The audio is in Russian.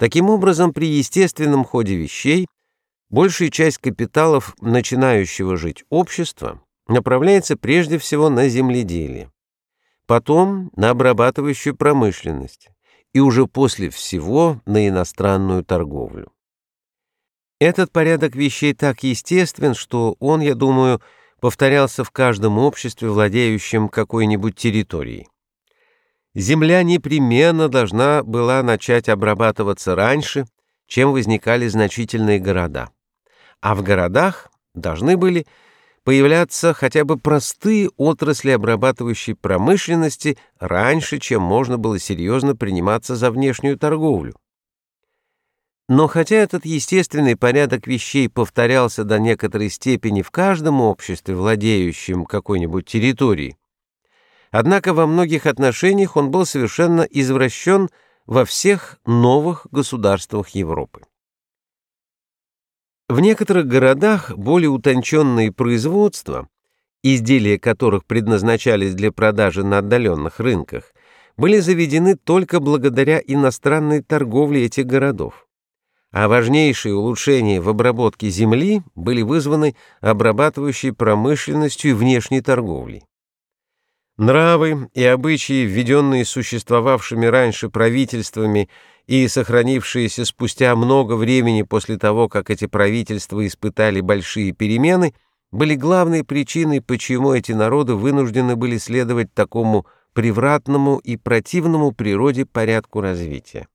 Таким образом, при естественном ходе вещей большая часть капиталов начинающего жить общества направляется прежде всего на земледелие, потом на обрабатывающую промышленность и уже после всего на иностранную торговлю. Этот порядок вещей так естествен, что он, я думаю, повторялся в каждом обществе, владеющем какой-нибудь территорией. Земля непременно должна была начать обрабатываться раньше, чем возникали значительные города. А в городах должны были появляться хотя бы простые отрасли обрабатывающей промышленности раньше, чем можно было серьезно приниматься за внешнюю торговлю. Но хотя этот естественный порядок вещей повторялся до некоторой степени в каждом обществе, владеющем какой-нибудь территорией, Однако во многих отношениях он был совершенно извращен во всех новых государствах Европы. В некоторых городах более утонченные производства, изделия которых предназначались для продажи на отдаленных рынках, были заведены только благодаря иностранной торговле этих городов. А важнейшие улучшения в обработке земли были вызваны обрабатывающей промышленностью и внешней торговлей. Нравы и обычаи, введенные существовавшими раньше правительствами и сохранившиеся спустя много времени после того, как эти правительства испытали большие перемены, были главной причиной, почему эти народы вынуждены были следовать такому превратному и противному природе порядку развития.